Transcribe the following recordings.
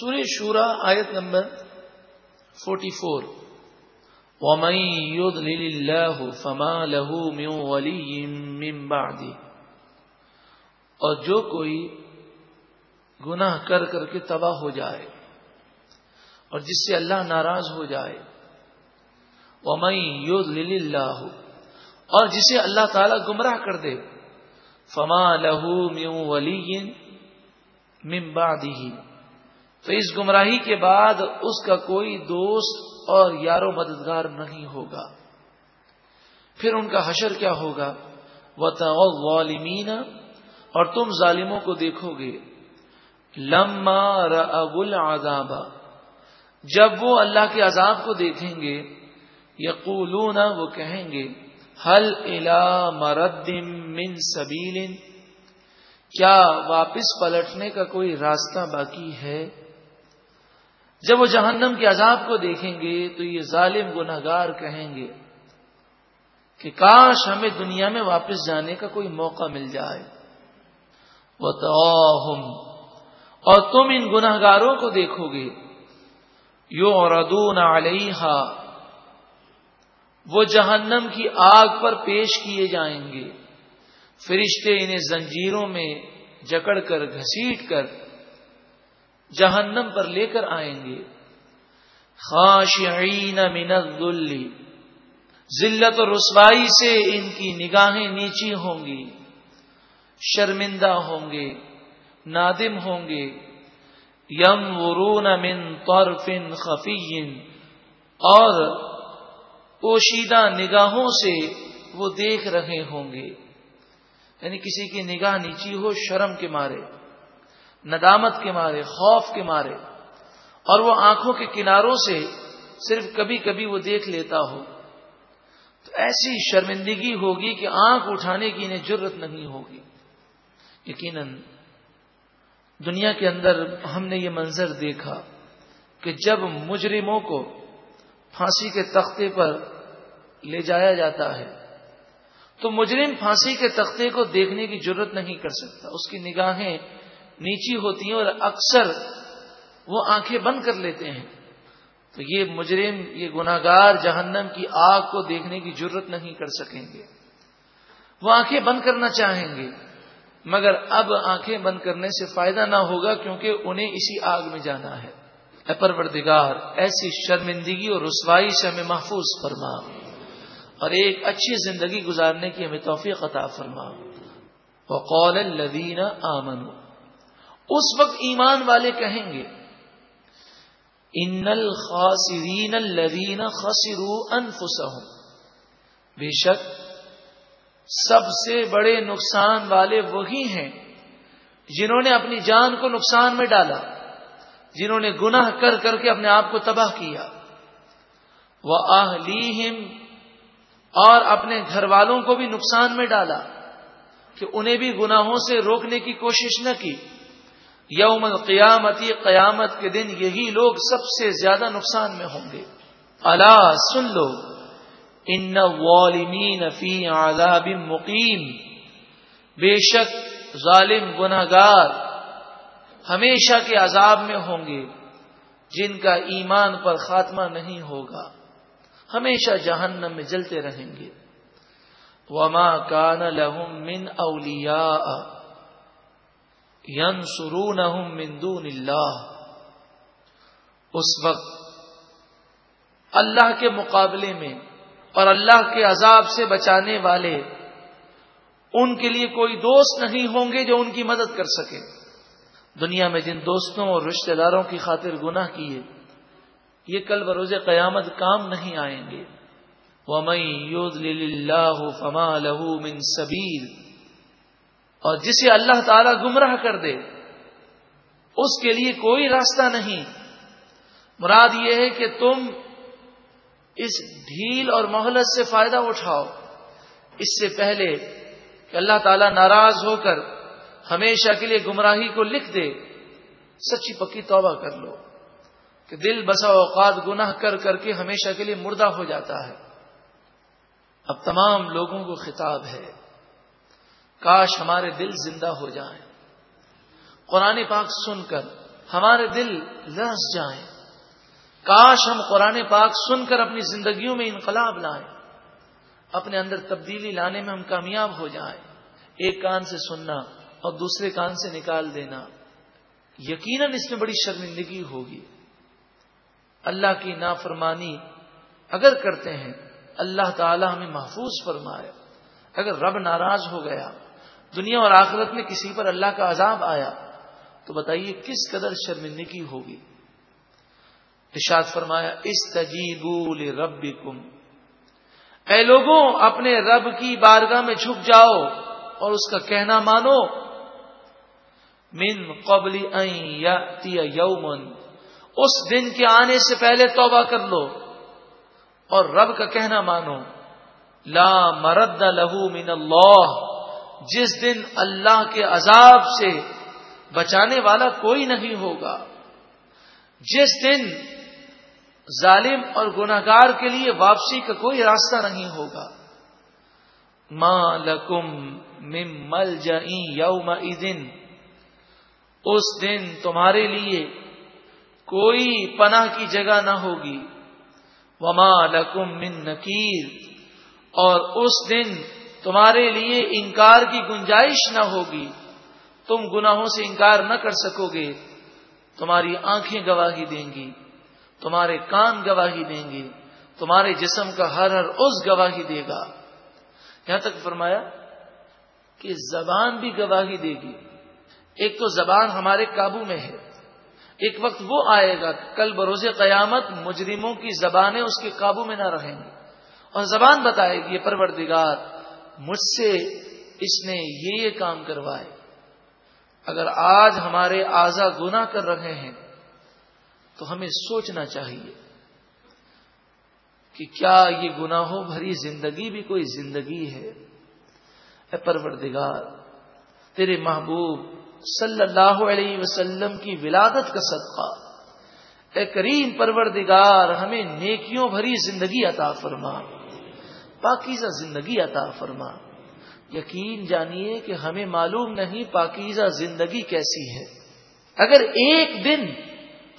سورہ شورا آیت نمبر فورٹی فور فما لہو میو ولی بعدی اور جو کوئی گناہ کر کر کے تباہ ہو جائے اور جس سے اللہ ناراض ہو جائے۔ وہ مئی اللہ اور جسے اللہ تعالی گمراہ کر دے۔ فما لہو میو ولی ممبادی تو اس گمراہی کے بعد اس کا کوئی دوست اور یارو مددگار نہیں ہوگا۔ پھر ان کا حشر کیا ہوگا؟ وہ والمین اور تم ظالموں کو دیکھو گے۔ لما رغل آزابا جب وہ اللہ کے عذاب کو دیکھیں گے، یقولون، وہ کہیں گے حل الا مردم من سبیل کیا واپس پلٹنے کا کوئی راستہ باقی ہے؟ جب وہ جہنم کے عذاب کو دیکھیں گے تو یہ ظالم گناگار کہیں گے کہ کاش ہمیں دنیا میں واپس جانے کا کوئی موقع مل جائے۔ وہ اور تم ان گناہ گاروں کو دیکھو گے۔ یو ردون علیہ وہ جہنم کی آگ پر پیش کیے جائیں گے۔ فرشتے انہیں زنجیروں میں جکڑ کر گھسیٹ کر جہنم پر لے کر آئیں گے۔ خاشعین من الذل۔ ذلت و رسوائی سے ان کی نگاہیں نیچی ہوں گی، شرمندہ ہوں گے، نادم ہوں گے۔ یم ورون من طرف خفی۔ اور پوشیدہ نگاہوں سے وہ دیکھ رہے ہوں گے۔ یعنی کسی کی نگاہ نیچی ہو، شرم کے مارے۔ ندامت کے مارے، خوف کے مارے۔ اور وہ آنکھوں کے کناروں سے صرف کبھی کبھی وہ دیکھ لیتا ہو۔ تو ایسی شرمندگی ہوگی کہ آنکھ اٹھانے کی انہیں ضرورت نہیں ہوگی۔ یقیناً دنیا کے اندر ہم نے یہ منظر دیکھا کہ جب مجرموں کو پھانسی کے تختے پر لے جایا جاتا ہے، تو مجرم پھانسی کے تختے کو دیکھنے کی ضرورت نہیں کر سکتا۔ اس کی نگاہیں نیچی ہوتی ہیں اور اکثر وہ آنکھیں بند کر لیتے ہیں۔ تو یہ مجرم، یہ گناگار جہنم کی آگ کو دیکھنے کی ضرورت نہیں کر سکیں گے۔ وہ آنکھیں بند کرنا چاہیں گے، مگر اب آنکھیں بند کرنے سے فائدہ نہ ہوگا کیونکہ انہیں اسی آگ میں جانا ہے۔ اے پروردگار، ایسی شرمندگی اور رسوائی سے ہمیں محفوظ فرما۔ اور ایک اچھی زندگی گزارنے کی ہمیں توفیق عطا فرما۔ وقول الذین آمنوا اس وقت ایمان والے کہیں گے، ان الخاسرین الذین خسروا انفسهم بے شک، سب سے بڑے نقصان والے وہی ہیں جنہوں نے اپنی جان کو نقصان میں ڈالا، جنہوں نے گناہ کر کر کے اپنے آپ کو تباہ کیا۔ وہ آہلیم اور اپنے گھر والوں کو بھی نقصان میں ڈالا کہ انہیں بھی گناہوں سے روکنے کی کوشش نہ کی۔ یوم القیامتی قیامت کے دن یہی لوگ سب سے زیادہ نقصان میں ہوں گے۔ اللہ سن لو ان والمین فی عذاب مقیم۔ بے شک ظالم گناگار ہمیشہ کے عذاب میں ہوں گے، جن کا ایمان پر خاتمہ نہیں ہوگا۔ ہمیشہ جہنم میں جلتے رہیں گے۔ وما کان لہم من اولیاء۔ ینصرونہم من دون اللہ۔ اس وقت اللہ کے مقابلے میں اور اللہ کے عذاب سے بچانے والے ان کے لیے کوئی دوست نہیں ہوں گے جو ان کی مدد کر سکے۔ دنیا میں جن دوستوں اور رشتہ داروں کی خاطر گناہ کیے، یہ کل بروز قیامت کام نہیں آئیں گے۔ فما لہو من سبیر اور جسے اللہ تعالی گمراہ کر دے، اس کے لیے کوئی راستہ نہیں۔ مراد یہ ہے کہ تم اس ڈھیل اور مہلت سے فائدہ اٹھاؤ۔ اس سے پہلے کہ اللہ تعالیٰ ناراض ہو کر ہمیشہ کے لیے گمراہی کو لکھ دے، سچی پکی توبہ کر لو۔ کہ دل بسا اوقات گناہ کر کر کے ہمیشہ کے لیے مردہ ہو جاتا ہے۔ اب تمام لوگوں کو خطاب ہے۔ کاش ہمارے دل زندہ ہو جائیں۔ قرآن پاک سن کر ہمارے دل لرس جائیں۔ کاش ہم قرآن پاک سن کر اپنی زندگیوں میں انقلاب لائیں۔ اپنے اندر تبدیلی لانے میں ہم کامیاب ہو جائیں۔ ایک کان سے سننا اور دوسرے کان سے نکال دینا۔ یقیناً اس میں بڑی شرمندگی ہوگی۔ اللہ کی نافرمانی اگر کرتے ہیں، اللہ تعالی ہمیں محفوظ فرمائے۔ اگر رب ناراض ہو گیا دنیا اور آخرت میں کسی پر اللہ کا عذاب آیا، تو بتائیے کس قدر شرمندگی ہوگی؟ اشاد فرمایا اس تجیبول رب اے لوگوں، اپنے رب کی بارگاہ میں جھک جاؤ اور اس کا کہنا مانو۔ من قبل یومن۔ اس دن کے آنے سے پہلے توبہ کر لو اور رب کا کہنا مانو۔ لا مرد لہو من اللہ۔ جس دن اللہ کے عذاب سے بچانے والا کوئی نہیں ہوگا۔ جس دن ظالم اور گناگار کے لیے واپسی کا کوئی راستہ نہیں ہوگا۔ ماں لکم مل یوم دن اس دن تمہارے لیے کوئی پناہ کی جگہ نہ ہوگی۔ وما لکم من نکیر اور اس دن تمہارے لیے انکار کی گنجائش نہ ہوگی۔ تم گناہوں سے انکار نہ کر سکو گے۔ تمہاری آنکھیں گواہی دیں گی۔ تمہارے کان گواہی دیں گے۔ تمہارے جسم کا ہر ہر اس گواہی دے گا۔ یہاں تک فرمایا کہ زبان بھی گواہی دے گی۔ ایک تو زبان ہمارے قابو میں ہے۔ ایک وقت وہ آئے گا، کل بروز قیامت مجرموں کی زبانیں اس کے قابو میں نہ رہیں گی۔ اور زبان بتائے گی، یہ پروردگار مجھ سے اس نے یہ یہ کام کروائے۔ اگر آج ہمارے آزا گنا کر رہے ہیں، تو ہمیں سوچنا چاہیے کہ کیا یہ گناہوں بھری زندگی بھی کوئی زندگی ہے؟ اے پروردگار، تیرے محبوب صلی اللہ علیہ وسلم کی ولادت کا صدقہ، اے کریم پروردگار، ہمیں نیکیوں بھری زندگی عطا فرما۔ پاکیزہ زندگی عطا فرما۔ یقین جانیے کہ ہمیں معلوم نہیں پاکیزہ زندگی کیسی ہے۔ اگر ایک دن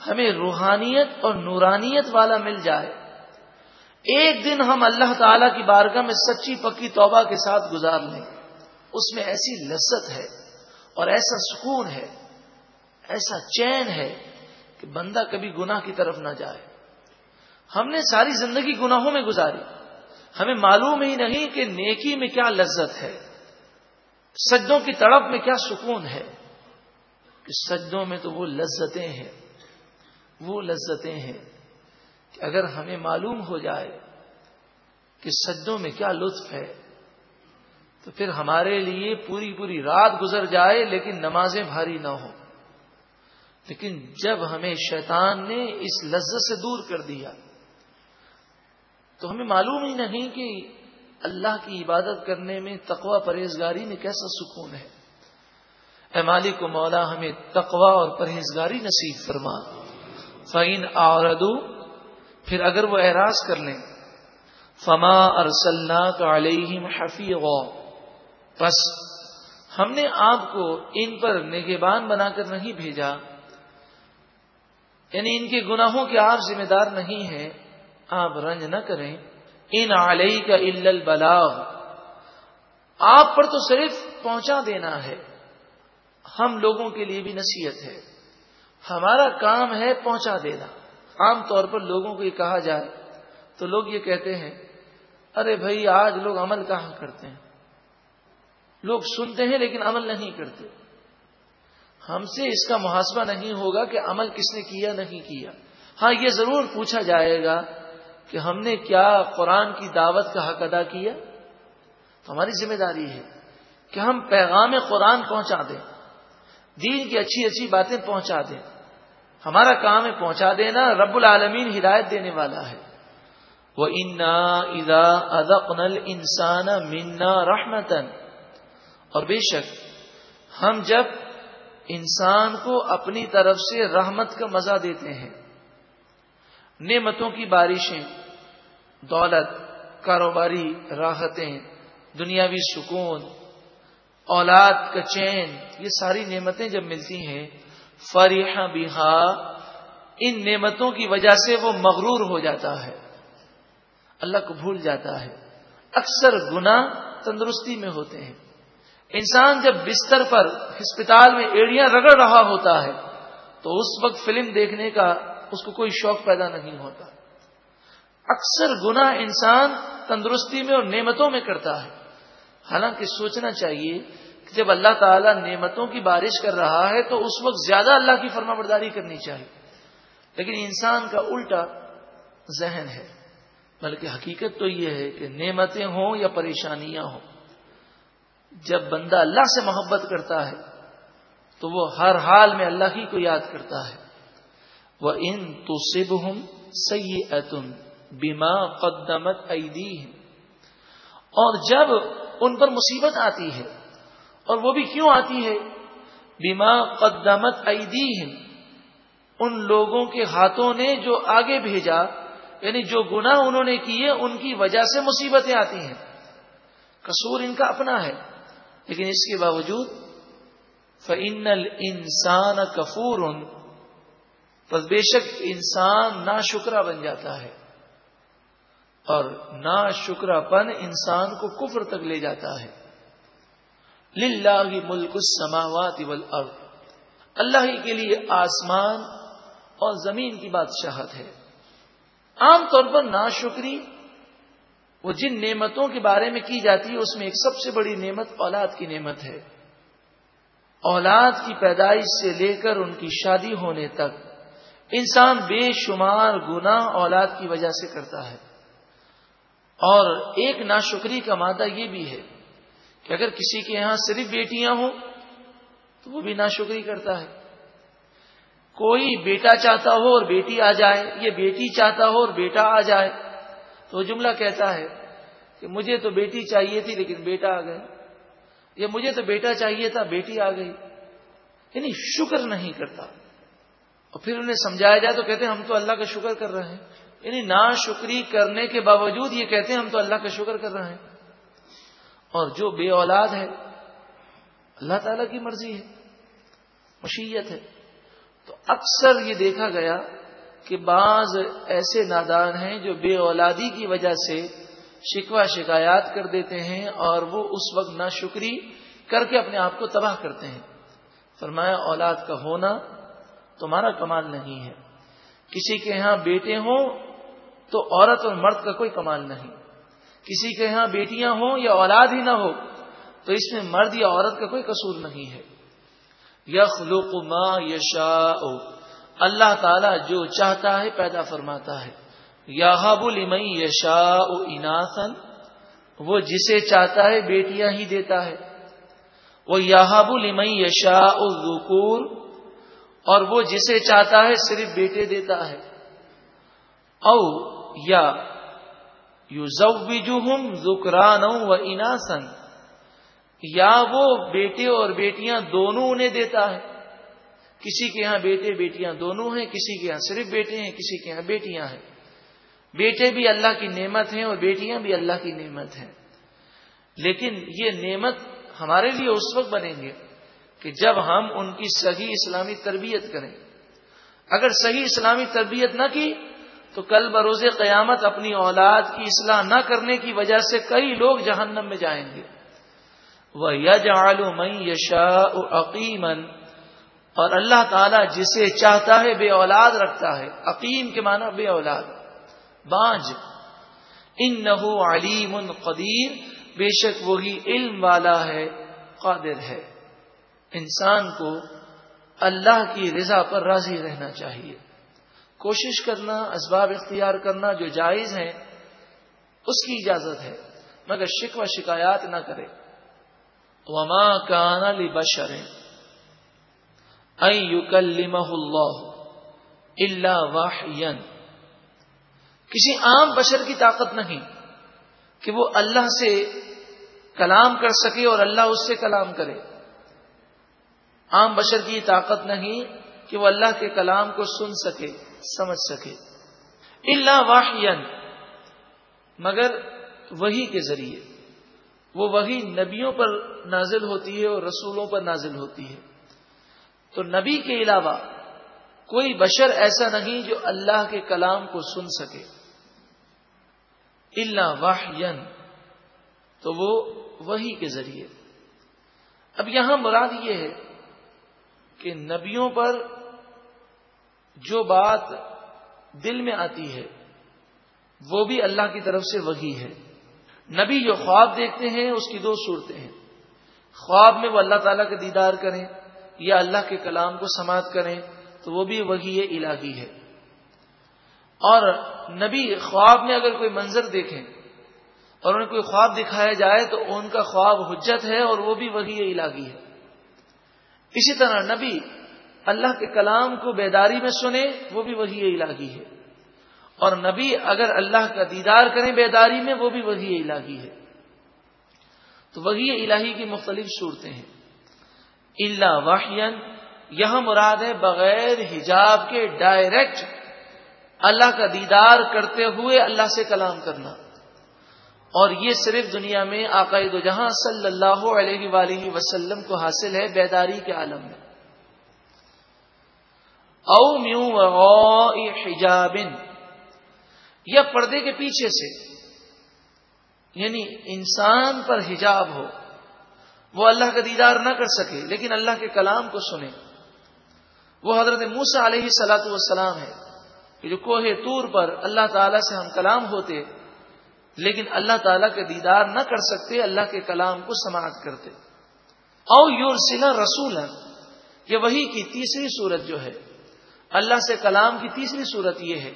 ہمیں روحانیت اور نورانیت والا مل جائے، ایک دن ہم اللہ تعالی کی بارگاہ میں سچی پکی توبہ کے ساتھ گزار لیں، اس میں ایسی لذت ہے اور ایسا سکون ہے، ایسا چین ہے کہ بندہ کبھی گناہ کی طرف نہ جائے۔ ہم نے ساری زندگی گناہوں میں گزاری۔ ہمیں معلوم ہی نہیں کہ نیکی میں کیا لذت ہے، سجدوں کی تڑپ میں کیا سکون ہے۔ کہ سجدوں میں تو وہ لذتیں ہیں، وہ لذتیں ہیں کہ اگر ہمیں معلوم ہو جائے کہ سجدوں میں کیا لطف ہے، تو پھر ہمارے لیے پوری پوری رات گزر جائے لیکن نمازیں بھاری نہ ہو لیکن جب ہمیں شیطان نے اس لذت سے دور کر دیا تو ہمیں معلوم ہی نہیں کہ اللہ کی عبادت کرنے میں تقوا پرہیزگاری میں کیسا سکون ہے۔ اے مالک و مولا، ہمیں تقوا اور پرہیزگاری نصیب فرما۔ فعین آردو پھر اگر وہ اعراض کر لیں۔ فما ارسلنا کا علیہم حفیظ بس ہم نے آپ کو ان پر نگہبان بنا کر نہیں بھیجا۔ یعنی ان کے گناہوں کے آپ ذمہ دار نہیں ہیں۔ آپ رنج نہ کریں۔ ان علیہ کا البلاغ۔ آپ پر تو صرف پہنچا دینا ہے۔ ہم لوگوں کے لیے بھی نصیحت ہے۔ ہمارا کام ہے پہنچا دینا۔ عام طور پر لوگوں کو یہ کہا جائے تو لوگ یہ کہتے ہیں، ارے بھائی، آج لوگ عمل کہاں کرتے ہیں؟ لوگ سنتے ہیں لیکن عمل نہیں کرتے۔ ہم سے اس کا محاسبہ نہیں ہوگا کہ عمل کس نے کیا، نہیں کیا۔ ہاں یہ ضرور پوچھا جائے گا کہ ہم نے کیا قرآن کی دعوت کا حق ادا کیا؟ تو ہماری ذمہ داری ہے کہ ہم پیغام قرآن پہنچا دیں، دین کی اچھی اچھی باتیں پہنچا دیں۔ ہمارا کام ہے پہنچا دینا، رب العالمین ہدایت دینے والا ہے۔ وہ انا ادا ادق نل انسان منا رحمتن اور بے شک ہم جب انسان کو اپنی طرف سے رحمت کا مزہ دیتے ہیں نعمتوں کی بارشیں، دولت، کاروباری راحتیں، دنیاوی سکون، اولاد کا چین، یہ ساری نعمتیں جب ملتی ہیں فریح بہا، ان نعمتوں کی وجہ سے وہ مغرور ہو جاتا ہے، اللہ کو بھول جاتا ہے۔ اکثر گنا تندرستی میں ہوتے ہیں۔ انسان جب بستر پر ہسپتال میں ایڑیاں رگڑ رہا ہوتا ہے، تو اس وقت فلم دیکھنے کا اس کو کوئی شوق پیدا نہیں ہوتا۔ اکثر گنا انسان تندرستی میں اور نعمتوں میں کرتا ہے۔ حالانکہ سوچنا چاہیے کہ جب اللہ تعالیٰ نعمتوں کی بارش کر رہا ہے تو اس وقت زیادہ اللہ کی فرما برداری کرنی چاہیے۔ لیکن انسان کا الٹا ذہن ہے، بلکہ حقیقت تو یہ ہے کہ نعمتیں ہوں یا پریشانیاں ہوں۔ جب بندہ اللہ سے محبت کرتا ہے تو وہ ہر حال میں اللہ ہی کو یاد کرتا ہے۔ وہ ان تو سب ہوں سی بیما قدمت اور جب ان پر مصیبت آتی ہے، اور وہ بھی کیوں آتی ہے؟ بیما قدمت ان لوگوں کے ہاتھوں نے جو آگے بھیجا یعنی جو گنا انہوں نے کیے، ان کی وجہ سے مصیبتیں آتی ہیں۔ قصور ان کا اپنا ہے، لیکن اس کے باوجود فن انسان کفور بس بے شک انسان نا شکرا بن جاتا ہے اور نا شکرا پن انسان کو کفر تک لے جاتا ہے۔ للہ ملک السماوات والارض۔ اللہ ہی کے لیے آسمان اور زمین کی بادشاہت ہے۔ عام طور پر نا شکری وہ جن نعمتوں کے بارے میں کی جاتی ہے، اس میں ایک سب سے بڑی نعمت اولاد کی نعمت ہے۔ اولاد کی پیدائش سے لے کر ان کی شادی ہونے تک انسان بے شمار گنا اولاد کی وجہ سے کرتا ہے۔ اور ایک ناشکری کا مادہ یہ بھی ہے کہ اگر کسی کے یہاں صرف بیٹیاں ہوں تو وہ بھی ناشکری کرتا ہے۔ کوئی بیٹا چاہتا ہو اور بیٹی آ جائے، یہ بیٹی چاہتا ہو اور بیٹا آ جائے، تو وہ جملہ کہتا ہے کہ مجھے تو بیٹی چاہیے تھی لیکن بیٹا آ گئے یا مجھے تو بیٹا چاہیے تھا، بیٹی آ گئی۔ یعنی شکر نہیں کرتا۔ اور پھر انہیں سمجھایا جائے تو کہتے ہیں ہم تو اللہ کا شکر کر رہے ہیں۔ یعنی نا شکری کرنے کے باوجود یہ کہتے ہیں ہم تو اللہ کا شکر کر رہے ہیں۔ اور جو بے اولاد ہے، اللہ تعالی کی مرضی ہے، مشیت ہے۔ تو اکثر یہ دیکھا گیا کہ بعض ایسے نادان ہیں جو بے اولادی کی وجہ سے شکوہ شکایات کر دیتے ہیں اور وہ اس وقت نہ شکری کر کے اپنے آپ کو تباہ کرتے ہیں۔ فرمایا، اولاد کا ہونا تمہارا کمال نہیں ہے۔ کسی کے یہاں بیٹے ہوں تو عورت اور مرد کا کوئی کمال نہیں۔ کسی کے یہاں بیٹیاں ہوں یا اولاد ہی نہ ہو تو اس میں مرد یا عورت کا کوئی قصور نہیں ہے۔ یخلق ما یشاء۔ اللہ تعالی جو چاہتا ہے پیدا فرماتا ہے۔ یا لمن یشاء اناثن وہ جسے چاہتا ہے بیٹیاں ہی دیتا ہے۔ وہ یاہب لمن یشاء الذکور۔ اور وہ جسے چاہتا ہے صرف بیٹے دیتا ہے۔ او یا یو ذکران و اناسن یا وہ بیٹے اور بیٹیاں دونوں انہیں دیتا ہے۔ کسی کے یہاں بیٹے بیٹیاں دونوں ہیں، کسی کے یہاں صرف بیٹے ہیں، کسی کے یہاں بیٹیاں ہیں۔ بیٹے بھی اللہ کی نعمت ہیں اور بیٹیاں بھی اللہ کی نعمت ہیں۔ لیکن یہ نعمت ہمارے لیے اس وقت بنیں گے۔ کہ جب ہم ان کی صحیح اسلامی تربیت کریں، اگر صحیح اسلامی تربیت نہ کی، تو کل بروز قیامت اپنی اولاد کی اصلاح نہ کرنے کی وجہ سے کئی لوگ جہنم میں جائیں گے۔ وہ یج میں یشا عقیمن اور اللہ تعالیٰ جسے چاہتا ہے بے اولاد رکھتا ہے۔ عقیم کے معنی بے اولاد۔ بانج ان نہ علیم قدیر بے شک وہی علم والا ہے، قادر ہے۔ انسان کو اللہ کی رضا پر راضی رہنا چاہیے۔ کوشش کرنا، اسباب اختیار کرنا جو جائز ہیں، اس کی اجازت ہے، مگر شکوہ شکایات نہ کرے۔ وما کان لبشر ان يكلمه اللہ الا وحيا۔ کسی عام بشر کی طاقت نہیں کہ وہ اللہ سے کلام کر سکے اور اللہ اس سے کلام کرے۔ عام بشر کی طاقت نہیں کہ وہ اللہ کے کلام کو سن سکے، سمجھ سکے۔ اللہ واحین مگر وہی کے ذریعے۔ وہ وہی نبیوں پر نازل ہوتی ہے اور رسولوں پر نازل ہوتی ہے۔ تو نبی کے علاوہ کوئی بشر ایسا نہیں جو اللہ کے کلام کو سن سکے۔ اللہ واہ تو وہ وہی کے ذریعے۔ اب یہاں مراد یہ ہے کہ نبیوں پر جو بات دل میں آتی ہے، وہ بھی اللہ کی طرف سے وہی ہے۔ نبی جو خواب دیکھتے ہیں، اس کی دو صورتیں ہیں۔ خواب میں وہ اللہ تعالیٰ کا دیدار کریں یا اللہ کے کلام کو سماعت کریں، تو وہ بھی وہی الہی ہے۔ اور نبی خواب میں اگر کوئی منظر دیکھیں اور انہیں کوئی خواب دکھایا جائے، تو ان کا خواب حجت ہے اور وہ بھی وہی الہی ہے۔ اسی طرح نبی اللہ کے کلام کو بیداری میں سنے، وہ بھی وہی الہی ہے۔ اور نبی اگر اللہ کا دیدار کریں بیداری میں، وہ بھی وہی الہی ہے۔ تو وہی الہی کی مختلف صورتیں ہیں۔ اللہ واحین یہاں مراد ہے بغیر حجاب کے ڈائریکٹ اللہ کا دیدار کرتے ہوئے اللہ سے کلام کرنا۔ اور یہ صرف دنیا میں عقائد و جہاں صلی اللہ علیہ وآلہ وسلم کو حاصل ہے بیداری کے عالم میں۔ او میو حجابن یا پردے کے پیچھے سے یعنی انسان پر حجاب ہو، وہ اللہ کا دیدار نہ کر سکے، لیکن اللہ کے کلام کو سنے۔ وہ حضرت موسا علیہ سلاۃ والسلام ہے، کہ جو کوہ تور پر اللہ تعالی سے ہم کلام ہوتے لیکن اللہ تعالیٰ کے دیدار نہ کر سکتے، اللہ کے کلام کو سماعت کرتے۔ او یور سلا رسول یہ وہی کی تیسری صورت جو ہے، اللہ سے کلام کی تیسری صورت یہ ہے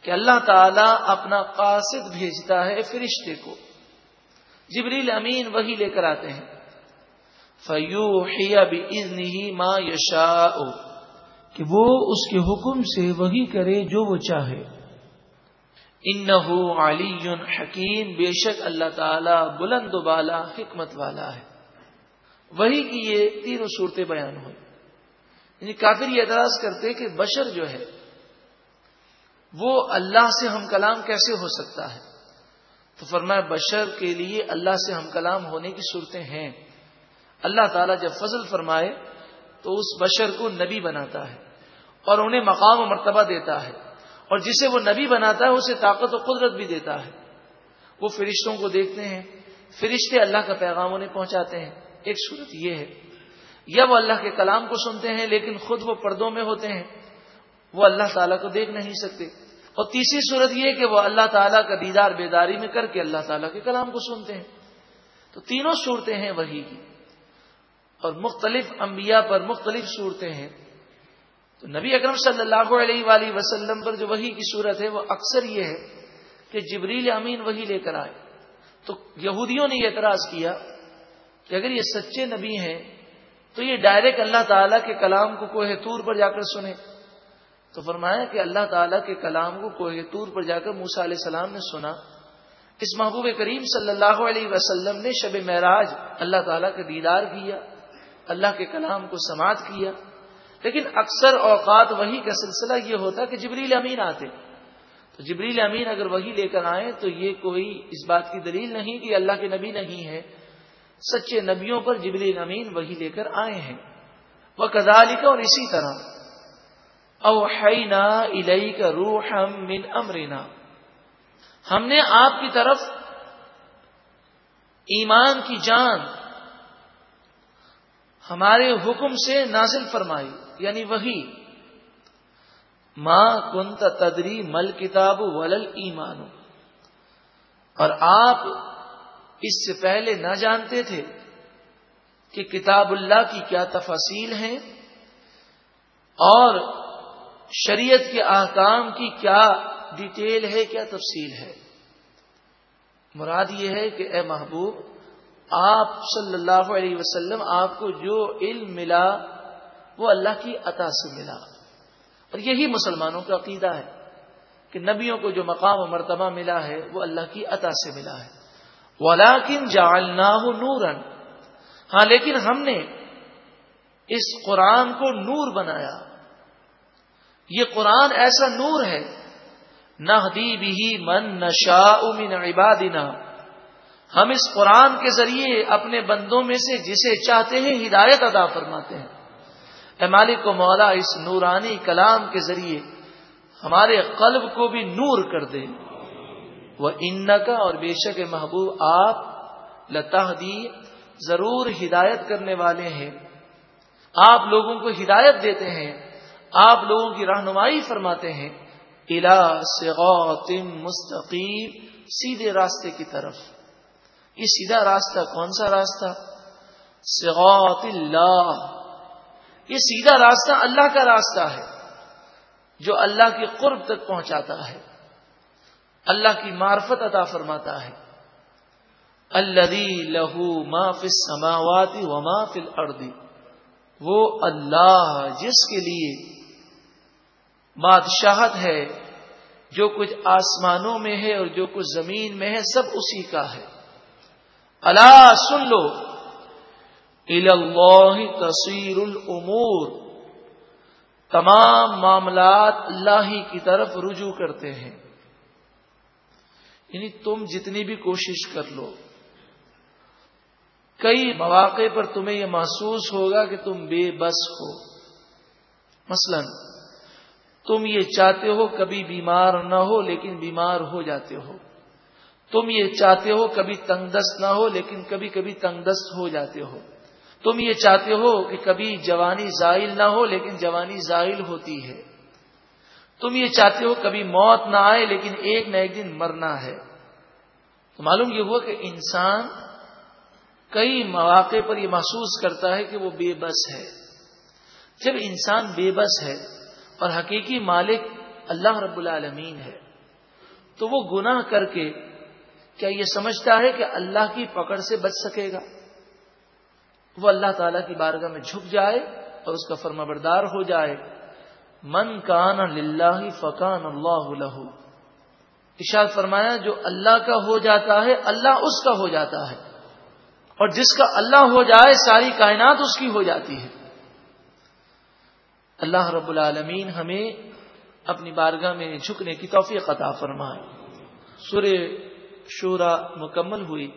کہ اللہ تعالیٰ اپنا قاصد بھیجتا ہے فرشتے کو۔ جبریل امین وہی لے کر آتے ہیں۔ فیو ہی ماں یشا کہ وہ اس کے حکم سے وہی کرے جو وہ چاہے۔ ان علی حکیم، بے شک اللہ تعالی بلند و بالا، حکمت والا ہے۔ وہی کی یہ تینوں صورتیں بیان ہوئی۔ یعنی کافر یہ اعتراض کرتے کہ بشر جو ہے، وہ اللہ سے ہم کلام کیسے ہو سکتا ہے؟ تو فرمایا، بشر کے لیے اللہ سے ہم کلام ہونے کی صورتیں ہیں۔ اللہ تعالیٰ جب فضل فرمائے، تو اس بشر کو نبی بناتا ہے اور انہیں مقام و مرتبہ دیتا ہے۔ اور جسے وہ نبی بناتا ہے اسے طاقت و قدرت بھی دیتا ہے۔ وہ فرشتوں کو دیکھتے ہیں، فرشتے اللہ کا پیغام انہیں پہنچاتے ہیں۔ ایک صورت یہ ہے، یا وہ اللہ کے کلام کو سنتے ہیں لیکن خود وہ پردوں میں ہوتے ہیں، وہ اللہ تعالیٰ کو دیکھ نہیں سکتے۔ اور تیسری صورت یہ کہ وہ اللہ تعالیٰ کا دیدار بیداری میں کر کے اللہ تعالیٰ کے کلام کو سنتے ہیں۔ تو تینوں صورتیں ہیں وہی کی۔ اور مختلف انبیاء پر مختلف صورتیں ہیں۔ تو نبی اکرم صلی اللہ علیہ وآلہ وسلم پر جو وہی کی صورت ہے وہ اکثر یہ ہے کہ جبریل امین وہی لے کر آئے۔ تو یہودیوں نے یہ اعتراض کیا کہ اگر یہ سچے نبی ہیں تو یہ ڈائریکٹ اللہ تعالیٰ کے کلام کو کوہ تور پر جا کر سنے تو فرمایا کہ اللہ تعالیٰ کے کلام کو کوہ تور پر جا کر موسا علیہ السلام نے سنا۔ اس محبوب کریم صلی اللہ علیہ وسلم نے شب معراج اللہ تعالیٰ کا دیدار کیا، اللہ کے کلام کو سماعت کیا۔ لیکن اکثر اوقات وہی کا سلسلہ یہ ہوتا کہ جبریل امین آتے۔ تو جبریل امین اگر وہی لے کر آئے تو یہ کوئی اس بات کی دلیل نہیں کہ اللہ کے نبی نہیں ہے۔ سچے نبیوں پر جبریل امین وہی لے کر آئے ہیں۔ وہ کزالی کا اور اسی طرح۔ اوحینا الئی کا روح من امرینا ہم نے آپ کی طرف ایمان کی جان ہمارے حکم سے نازل فرمائی یعنی وہی ماں کنت تدری مل کتاب ولل ایمان اور آپ اس سے پہلے نہ جانتے تھے کہ کتاب اللہ کی کیا تفاصیل ہیں اور شریعت کے احکام کی کیا ڈیٹیل ہے، کیا تفصیل ہے۔ مراد یہ ہے کہ اے محبوب آپ صلی اللہ علیہ وسلم آپ کو جو علم ملا وہ اللہ کی عطا سے ملا۔ اور یہی مسلمانوں کا عقیدہ ہے کہ نبیوں کو جو مقام و مرتبہ ملا ہے وہ اللہ کی عطا سے ملا ہے۔ ولاکن جالنا نورن ہاں لیکن ہم نے اس قرآن کو نور بنایا۔ یہ قرآن ایسا نور ہے نہ بھی من نشا من عبادنا۔ ہم اس قرآن کے ذریعے اپنے بندوں میں سے جسے چاہتے ہیں ہدایت ادا فرماتے ہیں۔ اے مالک و مولا، اس نورانی کلام کے ذریعے ہمارے قلب کو بھی نور کر دے۔ وہ ان کا اور بے شک محبوب، آپ لتا دی ضرور ہدایت کرنے والے ہیں۔ آپ لوگوں کو ہدایت دیتے ہیں۔ آپ لوگوں کی رہنمائی فرماتے ہیں۔ الا سغاتم مستقیم، سیدھے راستے کی طرف۔ یہ سیدھا راستہ کون سا راستہ؟ سغات اللہ۔ یہ سیدھا راستہ اللہ کا راستہ ہے، جو اللہ کے قرب تک پہنچاتا ہے، اللہ کی معرفت عطا فرماتا ہے۔ الذي لہو ما فی السماوات و ما فی الارض۔ وہ اللہ جس کے لیے بادشاہت ہے، جو کچھ آسمانوں میں ہے اور جو کچھ زمین میں ہے، سب اسی کا ہے۔ اللہ سن لو اللہ تصویر العمور تمام معاملات اللہ ہی کی طرف رجوع کرتے ہیں. یعنی تم جتنی بھی کوشش کر لو. کئی مواقع پر تمہیں یہ محسوس ہوگا کہ تم بے بس ہو. مثلا، تم یہ چاہتے ہو کبھی بیمار نہ ہو لیکن بیمار ہو جاتے ہو. تم یہ چاہتے ہو کبھی تنگ دست نہ ہو، لیکن کبھی کبھی تنگ دست ہو جاتے ہو۔ تم یہ چاہتے ہو کہ کبھی جوانی زائل نہ ہو، لیکن جوانی زائل ہوتی ہے۔ تم یہ چاہتے ہو کبھی موت نہ آئے، لیکن ایک نہ ایک دن مرنا ہے۔ تو معلوم یہ ہوا کہ انسان کئی مواقع پر یہ محسوس کرتا ہے کہ وہ بے بس ہے۔ جب انسان بے بس ہے اور حقیقی مالک اللہ رب العالمین ہے، تو وہ گناہ کر کے کیا یہ سمجھتا ہے کہ اللہ کی پکڑ سے بچ سکے گا؟ وہ اللہ تعالی کی بارگاہ میں جھک جائے اور اس کا فرما بردار ہو جائے۔ من کان اللہ فقان اللہ لہو۔ اشاد فرمایا، جو اللہ کا ہو جاتا ہے، اللہ اس کا ہو جاتا ہے۔ اور جس کا اللہ ہو جائے، ساری کائنات اس کی ہو جاتی ہے۔ اللہ رب العالمین ہمیں اپنی بارگاہ میں جھکنے کی توفیق عطا فرمائے۔ سورہ شورا مکمل ہوئی۔